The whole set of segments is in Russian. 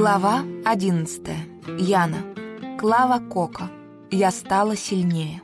Глава 11. Яна. Клава Кока. Я стала сильнее.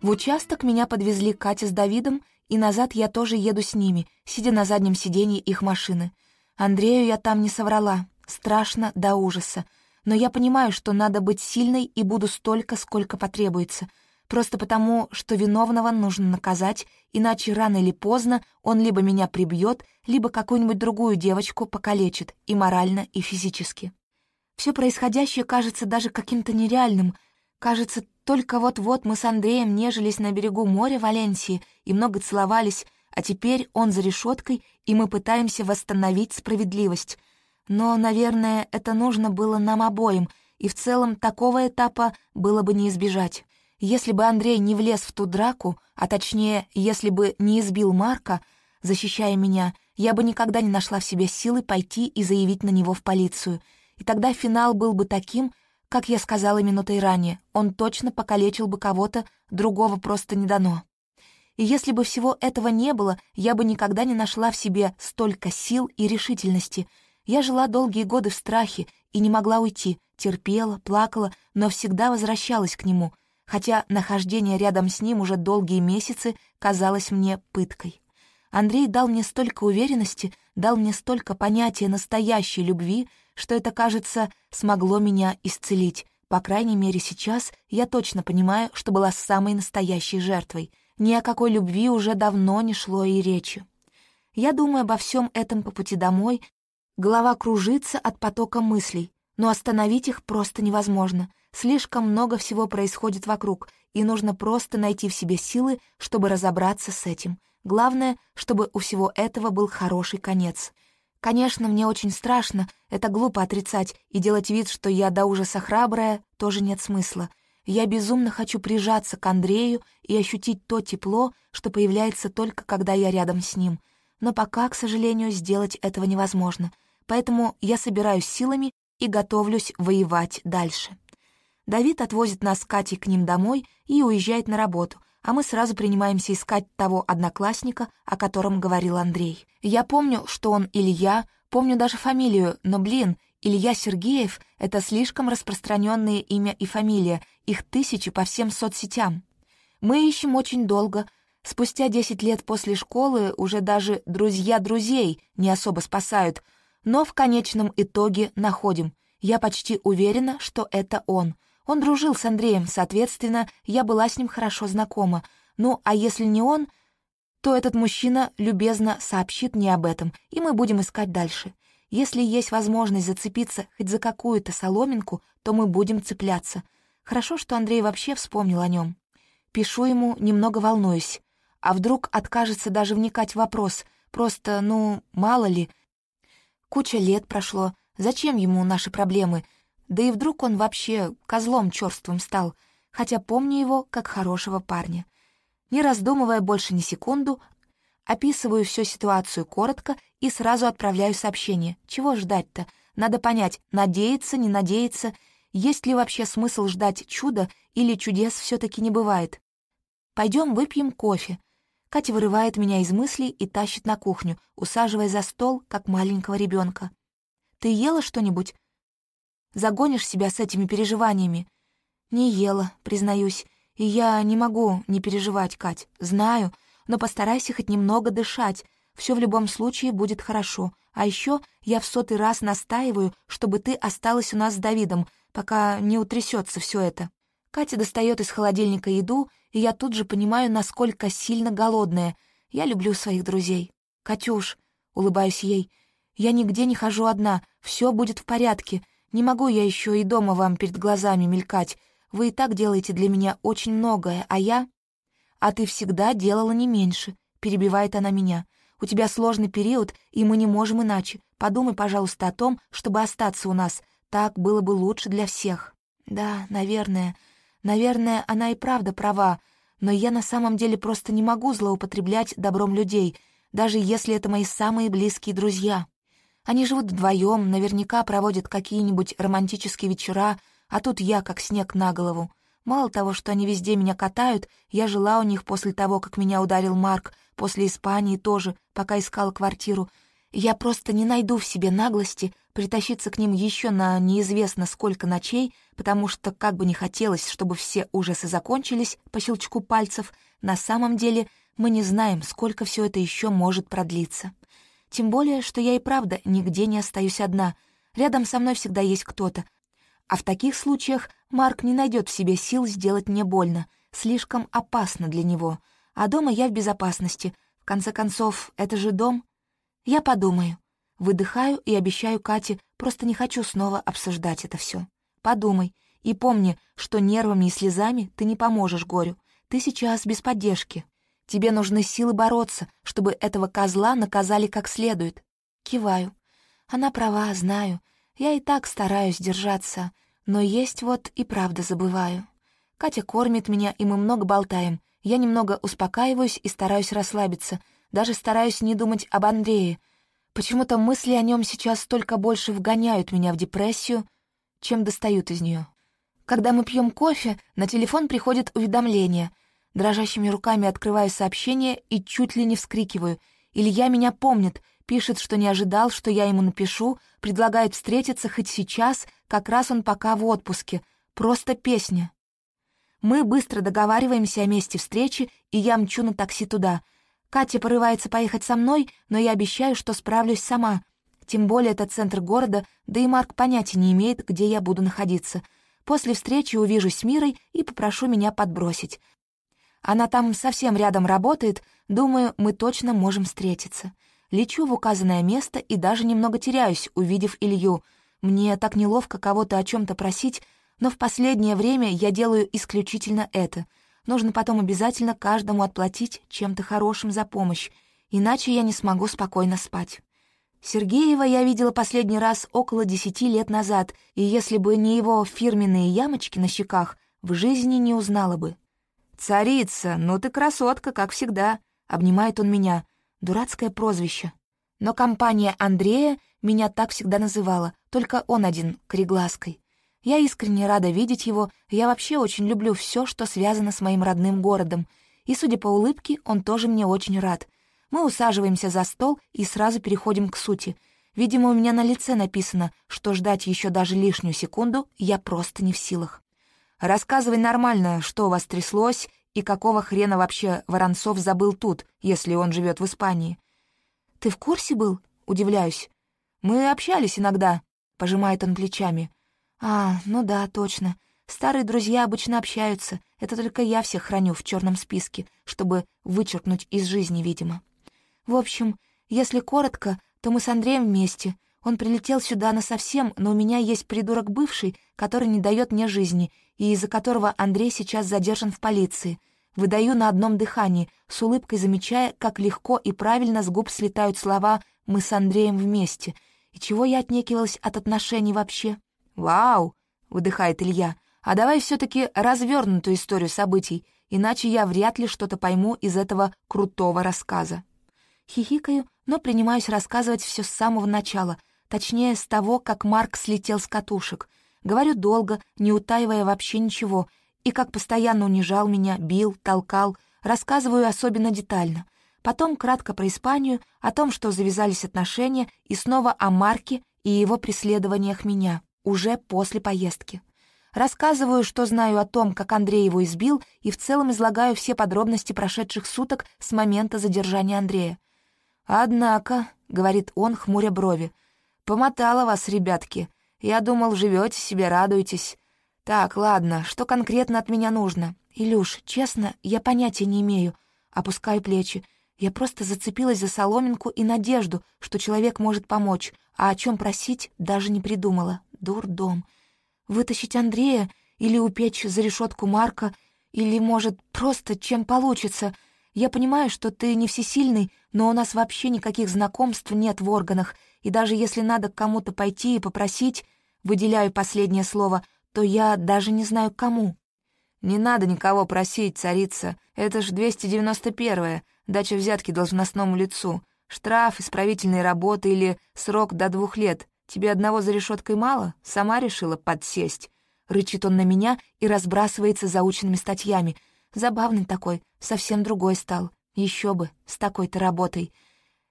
В участок меня подвезли Катя с Давидом, и назад я тоже еду с ними, сидя на заднем сиденье их машины. Андрею я там не соврала. Страшно до ужаса. Но я понимаю, что надо быть сильной и буду столько, сколько потребуется — просто потому, что виновного нужно наказать, иначе рано или поздно он либо меня прибьет, либо какую-нибудь другую девочку покалечит и морально, и физически. Все происходящее кажется даже каким-то нереальным. Кажется, только вот-вот мы с Андреем нежились на берегу моря Валенсии и много целовались, а теперь он за решеткой, и мы пытаемся восстановить справедливость. Но, наверное, это нужно было нам обоим, и в целом такого этапа было бы не избежать. Если бы Андрей не влез в ту драку, а точнее, если бы не избил Марка, защищая меня, я бы никогда не нашла в себе силы пойти и заявить на него в полицию. И тогда финал был бы таким, как я сказала минутой ранее, он точно покалечил бы кого-то, другого просто не дано. И если бы всего этого не было, я бы никогда не нашла в себе столько сил и решительности. Я жила долгие годы в страхе и не могла уйти, терпела, плакала, но всегда возвращалась к нему — хотя нахождение рядом с ним уже долгие месяцы казалось мне пыткой. Андрей дал мне столько уверенности, дал мне столько понятия настоящей любви, что это, кажется, смогло меня исцелить. По крайней мере, сейчас я точно понимаю, что была самой настоящей жертвой. Ни о какой любви уже давно не шло и речи. Я думаю обо всем этом по пути домой, голова кружится от потока мыслей, но остановить их просто невозможно — Слишком много всего происходит вокруг, и нужно просто найти в себе силы, чтобы разобраться с этим. Главное, чтобы у всего этого был хороший конец. Конечно, мне очень страшно, это глупо отрицать, и делать вид, что я до ужаса храбрая, тоже нет смысла. Я безумно хочу прижаться к Андрею и ощутить то тепло, что появляется только когда я рядом с ним. Но пока, к сожалению, сделать этого невозможно. Поэтому я собираюсь силами и готовлюсь воевать дальше. Давид отвозит нас с Катей к ним домой и уезжает на работу, а мы сразу принимаемся искать того одноклассника, о котором говорил Андрей. Я помню, что он Илья, помню даже фамилию, но, блин, Илья Сергеев — это слишком распространенное имя и фамилия, их тысячи по всем соцсетям. Мы ищем очень долго. Спустя десять лет после школы уже даже друзья друзей не особо спасают, но в конечном итоге находим. Я почти уверена, что это он — он дружил с Андреем, соответственно, я была с ним хорошо знакома. Ну, а если не он, то этот мужчина любезно сообщит мне об этом, и мы будем искать дальше. Если есть возможность зацепиться хоть за какую-то соломинку, то мы будем цепляться. Хорошо, что Андрей вообще вспомнил о нем. Пишу ему, немного волнуюсь. А вдруг откажется даже вникать в вопрос? Просто, ну, мало ли. Куча лет прошло. Зачем ему наши проблемы? Да и вдруг он вообще козлом черствым стал, хотя помню его как хорошего парня. Не раздумывая больше ни секунду, описываю всю ситуацию коротко и сразу отправляю сообщение. Чего ждать-то? Надо понять, надеяться, не надеяться, есть ли вообще смысл ждать чуда или чудес все таки не бывает. Пойдем выпьем кофе. Катя вырывает меня из мыслей и тащит на кухню, усаживая за стол, как маленького ребенка. «Ты ела что-нибудь?» Загонишь себя с этими переживаниями. Не ела, признаюсь, и я не могу не переживать, Кать. Знаю, но постарайся хоть немного дышать. Все в любом случае будет хорошо. А еще я в сотый раз настаиваю, чтобы ты осталась у нас с Давидом, пока не утрясется все это. Катя достает из холодильника еду, и я тут же понимаю, насколько сильно голодная. Я люблю своих друзей. «Катюш», — улыбаюсь ей, — «я нигде не хожу одна, все будет в порядке. Не могу я еще и дома вам перед глазами мелькать. Вы и так делаете для меня очень многое, а я... А ты всегда делала не меньше, перебивает она меня. У тебя сложный период, и мы не можем иначе. Подумай, пожалуйста, о том, чтобы остаться у нас. Так было бы лучше для всех. Да, наверное. Наверное, она и правда права. Но я на самом деле просто не могу злоупотреблять добром людей, даже если это мои самые близкие друзья. Они живут вдвоем, наверняка проводят какие-нибудь романтические вечера, а тут я как снег на голову. Мало того, что они везде меня катают, я жила у них после того, как меня ударил Марк, после Испании тоже, пока искала квартиру. Я просто не найду в себе наглости притащиться к ним еще на неизвестно сколько ночей, потому что, как бы не хотелось, чтобы все ужасы закончились по щелчку пальцев, на самом деле мы не знаем, сколько все это еще может продлиться. Тем более, что я и правда нигде не остаюсь одна. Рядом со мной всегда есть кто-то. А в таких случаях Марк не найдет в себе сил сделать мне больно. Слишком опасно для него. А дома я в безопасности. В конце концов, это же дом. Я подумаю. Выдыхаю и обещаю Кате, просто не хочу снова обсуждать это все. Подумай и помни, что нервами и слезами ты не поможешь горю. Ты сейчас без поддержки. Тебе нужны силы бороться, чтобы этого козла наказали как следует. Киваю. Она права, знаю. Я и так стараюсь держаться, но есть вот и правда забываю. Катя кормит меня, и мы много болтаем. Я немного успокаиваюсь и стараюсь расслабиться — даже стараюсь не думать об Андрее. Почему-то мысли о нем сейчас только больше вгоняют меня в депрессию, чем достают из нее. Когда мы пьем кофе, на телефон приходит уведомление. Дрожащими руками открываю сообщение и чуть ли не вскрикиваю. Илья меня помнит, пишет, что не ожидал, что я ему напишу, предлагает встретиться хоть сейчас, как раз он пока в отпуске. Просто песня. Мы быстро договариваемся о месте встречи, и я мчу на такси туда — Катя порывается поехать со мной, но я обещаю, что справлюсь сама. Тем более это центр города, да и Марк понятия не имеет, где я буду находиться. После встречи увижусь с Мирой и попрошу меня подбросить. Она там совсем рядом работает, думаю, мы точно можем встретиться. Лечу в указанное место и даже немного теряюсь, увидев Илью. Мне так неловко кого-то о чем то просить, но в последнее время я делаю исключительно это — Нужно потом обязательно каждому отплатить чем-то хорошим за помощь, иначе я не смогу спокойно спать. Сергеева я видела последний раз около десяти лет назад, и если бы не его фирменные ямочки на щеках, в жизни не узнала бы. «Царица, ну ты красотка, как всегда», — обнимает он меня. Дурацкое прозвище. Но компания Андрея меня так всегда называла, только он один, кореглазкой. Я искренне рада видеть его, я вообще очень люблю все, что связано с моим родным городом. И, судя по улыбке, он тоже мне очень рад. Мы усаживаемся за стол и сразу переходим к сути. Видимо, у меня на лице написано, что ждать еще даже лишнюю секунду я просто не в силах. Рассказывай нормально, что у вас тряслось и какого хрена вообще Воронцов забыл тут, если он живет в Испании. «Ты в курсе был?» — удивляюсь. «Мы общались иногда», — пожимает он плечами. «А, ну да, точно. Старые друзья обычно общаются. Это только я всех храню в черном списке, чтобы вычеркнуть из жизни, видимо. В общем, если коротко, то мы с Андреем вместе. Он прилетел сюда насовсем, но у меня есть придурок бывший, который не дает мне жизни, и из-за которого Андрей сейчас задержан в полиции. Выдаю на одном дыхании, с улыбкой замечая, как легко и правильно с губ слетают слова «мы с Андреем вместе», и чего я отнекивалась от отношений вообще. «Вау!» — выдыхает Илья. «А давай все-таки развернутую историю событий, иначе я вряд ли что-то пойму из этого крутого рассказа». Хихикаю, но принимаюсь рассказывать все с самого начала, точнее, с того, как Марк слетел с катушек. Говорю долго, не утаивая вообще ничего, и как постоянно унижал меня, бил, толкал, рассказываю особенно детально. Потом кратко про Испанию, о том, что завязались отношения, и снова о Марке и его преследованиях меня уже после поездки. Рассказываю, что знаю о том, как Андрей его избил, и в целом излагаю все подробности прошедших суток с момента задержания Андрея. «Однако», — говорит он, хмуря брови, — «помотала вас, ребятки. Я думал, живете себе, радуетесь. Так, ладно, что конкретно от меня нужно? Илюш, честно, я понятия не имею. Опускаю плечи. Я просто зацепилась за соломинку и надежду, что человек может помочь, а о чем просить даже не придумала. Дурдом. Вытащить Андрея или упечь за решетку Марка, или, может, просто чем получится. Я понимаю, что ты не всесильный, но у нас вообще никаких знакомств нет в органах, и даже если надо к кому-то пойти и попросить, выделяю последнее слово, то я даже не знаю, кому. «Не надо никого просить, царица. Это ж 291-е, дача взятки должностному лицу. Штраф, исправительные работы или срок до двух лет. Тебе одного за решеткой мало? Сама решила подсесть?» Рычит он на меня и разбрасывается заученными статьями. Забавный такой, совсем другой стал. Еще бы, с такой-то работой.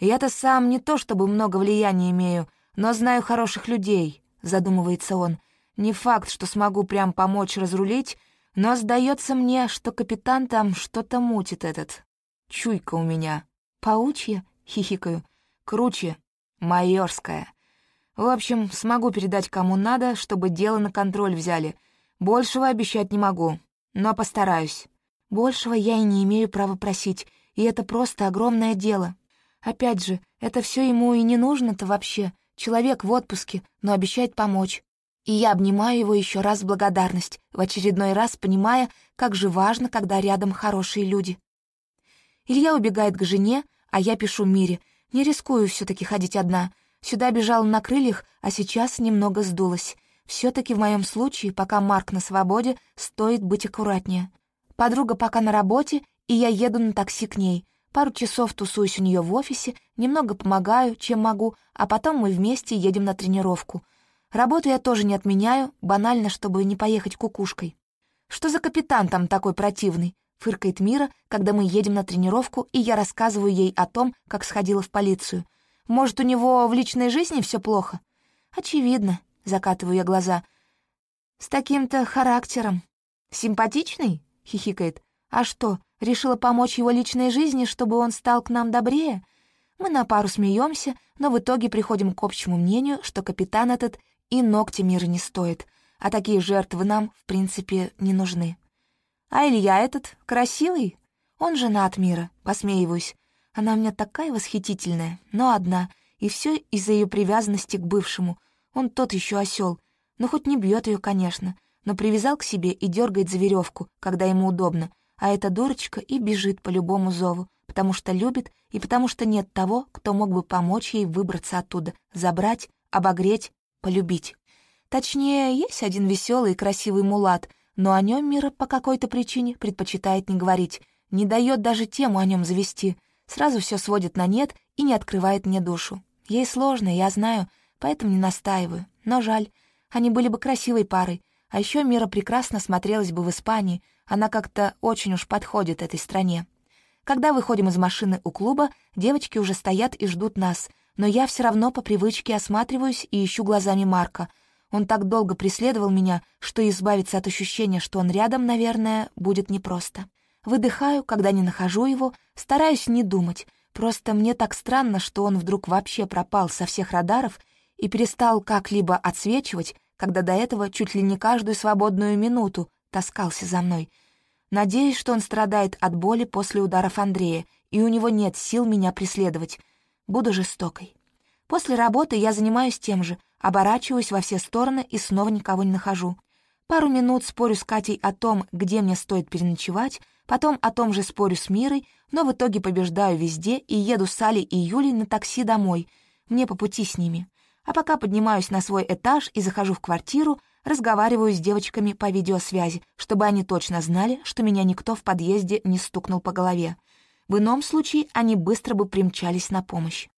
Я-то сам не то чтобы много влияния имею, но знаю хороших людей», — задумывается он. «Не факт, что смогу прям помочь разрулить, но сдается мне, что капитан там что-то мутит этот. Чуйка у меня. Паучья?» — хихикаю. «Круче. Майорская. В общем, смогу передать кому надо, чтобы дело на контроль взяли. Большего обещать не могу, но постараюсь. Большего я и не имею права просить, и это просто огромное дело. Опять же, это все ему и не нужно-то вообще. Человек в отпуске, но обещает помочь. И я обнимаю его еще раз в благодарность, в очередной раз понимая, как же важно, когда рядом хорошие люди. Илья убегает к жене, а я пишу Мире. Не рискую все таки ходить одна. Сюда бежала на крыльях, а сейчас немного сдулась. все таки в моем случае, пока Марк на свободе, стоит быть аккуратнее. Подруга пока на работе, и я еду на такси к ней. Пару часов тусуюсь у нее в офисе, немного помогаю, чем могу, а потом мы вместе едем на тренировку. Работу я тоже не отменяю, банально, чтобы не поехать кукушкой. «Что за капитан там такой противный?» — фыркает Мира, когда мы едем на тренировку, и я рассказываю ей о том, как сходила в полицию. «Может, у него в личной жизни все плохо?» «Очевидно», — закатываю я глаза. «С таким-то характером. Симпатичный?» — хихикает. «А что, решила помочь его личной жизни, чтобы он стал к нам добрее?» Мы на пару смеемся, но в итоге приходим к общему мнению, что капитан этот и ногти мира не стоит, а такие жертвы нам, в принципе, не нужны. А Илья этот красивый? Он женат мира, посмеиваюсь. Она у меня такая восхитительная, но одна, и все из-за ее привязанности к бывшему. Он тот еще осел, но хоть не бьет ее, конечно, но привязал к себе и дергает за веревку, когда ему удобно, а эта дурочка и бежит по любому зову, потому что любит и потому что нет того, кто мог бы помочь ей выбраться оттуда, забрать, обогреть, полюбить. Точнее, есть один веселый и красивый мулат, но о нем Мира по какой-то причине предпочитает не говорить, не дает даже тему о нем завести, сразу все сводит на нет и не открывает мне душу. Ей сложно, я знаю, поэтому не настаиваю, но жаль, они были бы красивой парой, а еще Мира прекрасно смотрелась бы в Испании, она как-то очень уж подходит этой стране. Когда выходим из машины у клуба, девочки уже стоят и ждут нас, но я все равно по привычке осматриваюсь и ищу глазами Марка. Он так долго преследовал меня, что избавиться от ощущения, что он рядом, наверное, будет непросто. Выдыхаю, когда не нахожу его, стараюсь не думать. Просто мне так странно, что он вдруг вообще пропал со всех радаров и перестал как-либо отсвечивать, когда до этого чуть ли не каждую свободную минуту таскался за мной. Надеюсь, что он страдает от боли после ударов Андрея, и у него нет сил меня преследовать. Буду жестокой. После работы я занимаюсь тем же, оборачиваюсь во все стороны и снова никого не нахожу. Пару минут спорю с Катей о том, где мне стоит переночевать, потом о том же спорю с Мирой, но в итоге побеждаю везде и еду с Али и Юлей на такси домой. Мне по пути с ними. А пока поднимаюсь на свой этаж и захожу в квартиру, разговариваю с девочками по видеосвязи, чтобы они точно знали, что меня никто в подъезде не стукнул по голове. В ином случае они быстро бы примчались на помощь.